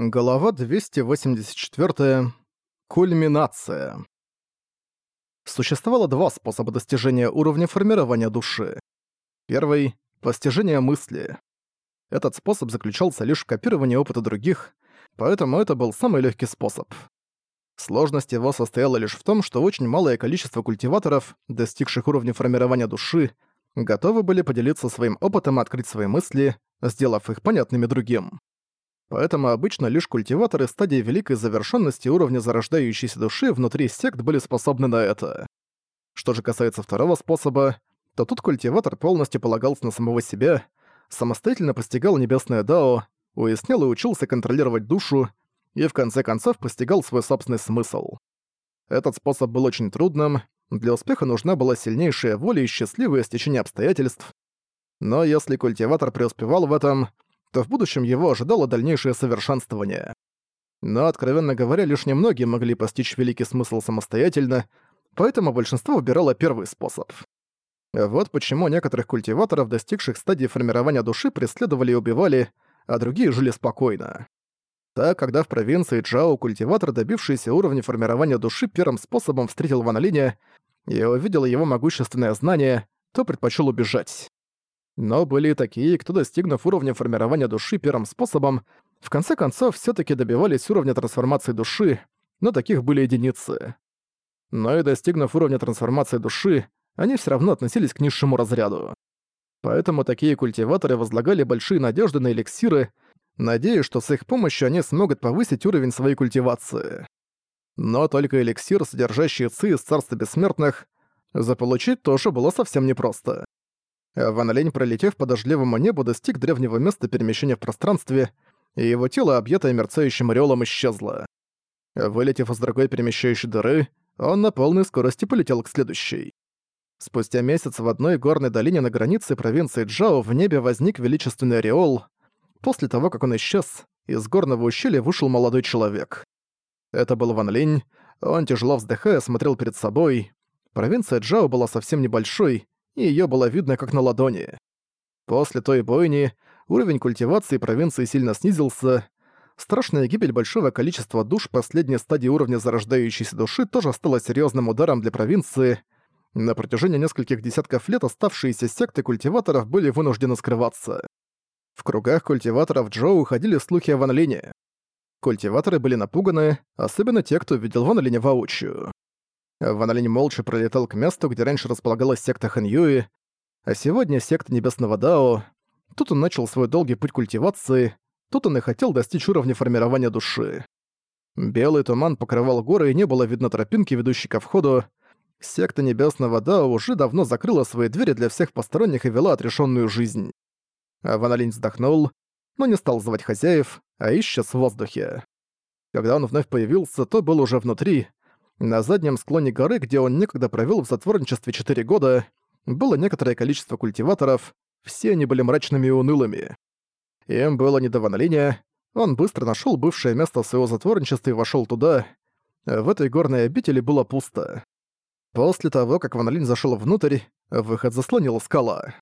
Глава 284. Кульминация. Существовало два способа достижения уровня формирования души. Первый — постижение мысли. Этот способ заключался лишь в копировании опыта других, поэтому это был самый легкий способ. Сложность его состояла лишь в том, что очень малое количество культиваторов, достигших уровня формирования души, готовы были поделиться своим опытом и открыть свои мысли, сделав их понятными другим. Поэтому обычно лишь культиваторы стадии великой завершенности уровня зарождающейся души внутри сект были способны на это. Что же касается второго способа, то тут культиватор полностью полагался на самого себя, самостоятельно постигал небесное дао, уяснял и учился контролировать душу, и в конце концов постигал свой собственный смысл. Этот способ был очень трудным, для успеха нужна была сильнейшая воля и счастливое стечение обстоятельств. Но если культиватор преуспевал в этом, то в будущем его ожидало дальнейшее совершенствование. Но, откровенно говоря, лишь немногие могли постичь великий смысл самостоятельно, поэтому большинство выбирало первый способ. Вот почему некоторых культиваторов, достигших стадии формирования души, преследовали и убивали, а другие жили спокойно. Так, когда в провинции Джао культиватор, добившийся уровня формирования души, первым способом встретил Ван Линя и увидел его могущественное знание, то предпочел убежать. Но были и такие, кто, достигнув уровня формирования души первым способом, в конце концов все таки добивались уровня трансформации души, но таких были единицы. Но и достигнув уровня трансформации души, они все равно относились к низшему разряду. Поэтому такие культиваторы возлагали большие надежды на эликсиры, надеясь, что с их помощью они смогут повысить уровень своей культивации. Но только эликсир, содержащий ци из Царства Бессмертных, заполучить тоже было совсем непросто. Ван Лень, пролетев по дождливому небу, достиг древнего места перемещения в пространстве, и его тело, объятое мерцающим ореолом, исчезло. Вылетев из другой перемещающей дыры, он на полной скорости полетел к следующей. Спустя месяц в одной горной долине на границе провинции Джао в небе возник величественный ореол. После того, как он исчез, из горного ущелья вышел молодой человек. Это был Ван Линь, он тяжело вздыхая смотрел перед собой. Провинция Джао была совсем небольшой, и её было видно как на ладони. После той бойни уровень культивации провинции сильно снизился, страшная гибель большого количества душ последней стадии уровня зарождающейся души тоже стала серьёзным ударом для провинции. На протяжении нескольких десятков лет оставшиеся секты культиваторов были вынуждены скрываться. В кругах культиваторов Джо уходили слухи о Ван Лине. Культиваторы были напуганы, особенно те, кто видел Ван Линя воочию. Ван Линь молча пролетал к месту, где раньше располагалась секта Хэньюи, а сегодня секта Небесного Дао. Тут он начал свой долгий путь культивации, тут он и хотел достичь уровня формирования души. Белый туман покрывал горы, и не было видно тропинки, ведущей ко входу. Секта Небесного Дао уже давно закрыла свои двери для всех посторонних и вела отрешенную жизнь. Линь вздохнул, но не стал звать хозяев, а исчез в воздухе. Когда он вновь появился, то был уже внутри, на заднем склоне горы, где он некогда провел в затворничестве 4 года, было некоторое количество культиваторов, все они были мрачными и унылыми. Им было не до Ван он быстро нашел бывшее место своего затворничества и вошел туда. В этой горной обители было пусто. После того, как Ван зашел внутрь, выход заслонила скала.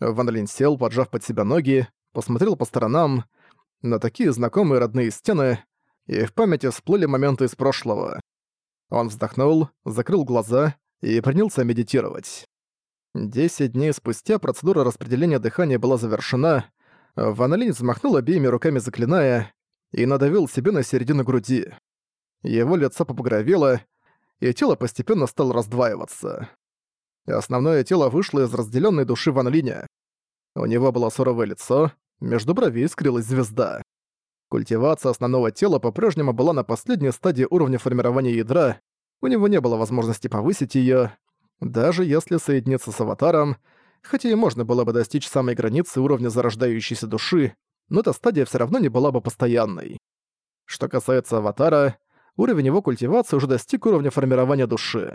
Ван сел, поджав под себя ноги, посмотрел по сторонам, на такие знакомые родные стены, и в памяти всплыли моменты из прошлого. Он вздохнул, закрыл глаза и принялся медитировать. Десять дней спустя процедура распределения дыхания была завершена. Ван взмахнул обеими руками заклиная и надавил себе на середину груди. Его лицо побагровело, и тело постепенно стало раздваиваться. Основное тело вышло из разделенной души Ван Линя. У него было суровое лицо, между бровей искрилась звезда. Культивация основного тела по-прежнему была на последней стадии уровня формирования ядра, у него не было возможности повысить её, даже если соединиться с аватаром, хотя и можно было бы достичь самой границы уровня зарождающейся души, но эта стадия всё равно не была бы постоянной. Что касается аватара, уровень его культивации уже достиг уровня формирования души.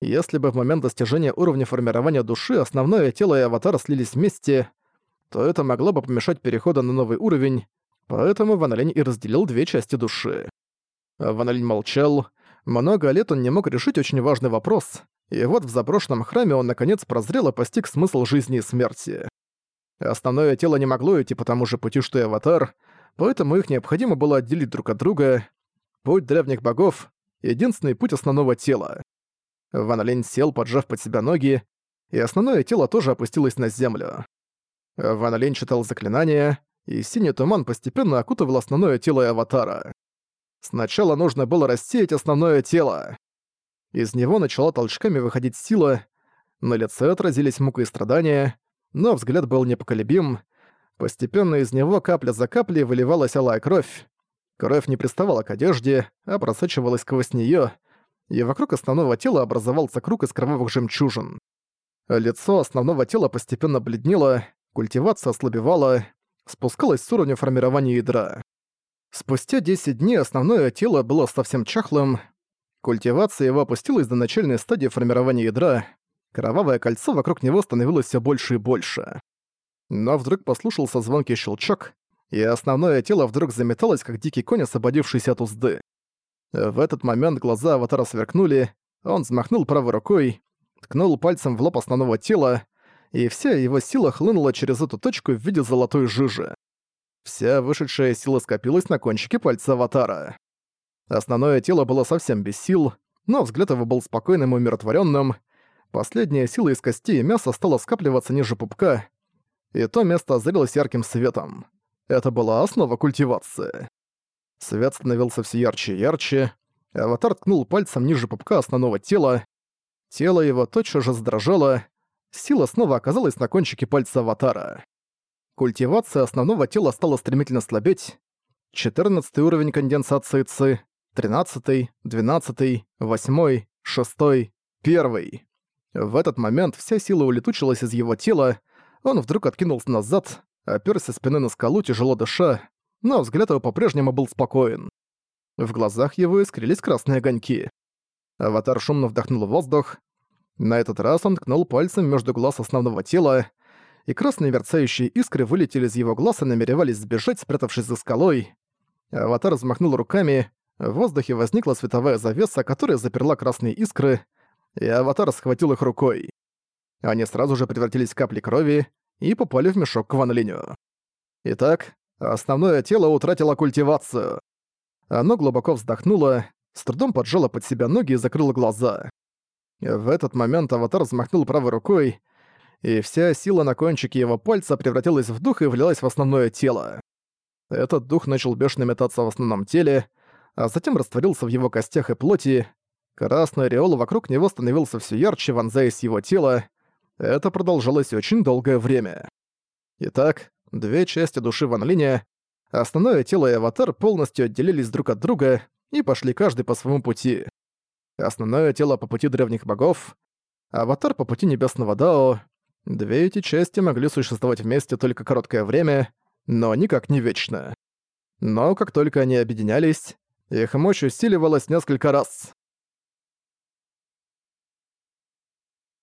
Если бы в момент достижения уровня формирования души основное тело и аватар слились вместе, то это могло бы помешать переходу на новый уровень, Поэтому Ван Линь и разделил две части души. Ван Линь молчал. Много лет он не мог решить очень важный вопрос, и вот в заброшенном храме он наконец прозрел и постиг смысл жизни и смерти. Основное тело не могло идти по тому же пути, что и аватар, поэтому их необходимо было отделить друг от друга. Путь древних богов — единственный путь основного тела. Ван Лень сел, поджав под себя ноги, и основное тело тоже опустилось на землю. Ван Лень читал заклинания, и синий туман постепенно окутывал основное тело аватара. Сначала нужно было рассеять основное тело. Из него начала толчками выходить сила, на лице отразились мука и страдания, но взгляд был непоколебим. Постепенно из него капля за каплей выливалась алая кровь. Кровь не приставала к одежде, а просачивалась сквозь неё, и вокруг основного тела образовался круг из кровавых жемчужин. Лицо основного тела постепенно бледнело, культивация ослабевала, спускалась с уровня формирования ядра. Спустя 10 дней основное тело было совсем чахлым, культивация его опустилась до начальной стадии формирования ядра, кровавое кольцо вокруг него становилось все больше и больше. Но вдруг послушался звонкий щелчок, и основное тело вдруг заметалось, как дикий конь, освободившийся от узды. В этот момент глаза аватара сверкнули, он взмахнул правой рукой, ткнул пальцем в лоб основного тела, и вся его сила хлынула через эту точку в виде золотой жижи. Вся вышедшая сила скопилась на кончике пальца аватара. Основное тело было совсем без сил, но взгляд его был спокойным и умиротворенным. Последняя сила из костей и мяса стала скапливаться ниже пупка, и то место озарилось ярким светом. Это была основа культивации. Свет становился все ярче и ярче, аватар ткнул пальцем ниже пупка основного тела, тело его тотчас же задрожало, сила снова оказалась на кончике пальца аватара. Культивация основного тела стала стремительно слабеть. 14 уровень конденсации ЦИ, 13, 12, 8, 6, 1. В этот момент вся сила улетучилась из его тела, он вдруг откинулся назад, оперся спиной на скалу, тяжело дыша, но взгляд его по-прежнему был спокоен. В глазах его искрились красные огоньки. Аватар шумно вдохнул воздух. На этот раз он ткнул пальцем между глаз основного тела, и красные мерцающие искры вылетели из его глаз и намеревались сбежать, спрятавшись за скалой. Аватар взмахнул руками, в воздухе возникла световая завеса, которая заперла красные искры, и Аватар схватил их рукой. Они сразу же превратились в капли крови и попали в мешок к Ван Линю. Итак, основное тело утратило культивацию. Оно глубоко вздохнуло, с трудом поджало под себя ноги и закрыло глаза. В этот момент Аватар взмахнул правой рукой, и вся сила на кончике его пальца превратилась в дух и влилась в основное тело. Этот дух начал бешено метаться в основном теле, а затем растворился в его костях и плоти. Красный ореол вокруг него становился все ярче, вонзаясь его тело. Это продолжалось очень долгое время. Итак, две части души Ван Линя, основное тело и аватар полностью отделились друг от друга и пошли каждый по своему пути. Основное тело по пути древних богов, аватар по пути небесного Дао, Две эти части могли существовать вместе только короткое время, но никак не вечно. Но как только они объединялись, их мощь усиливалась несколько раз.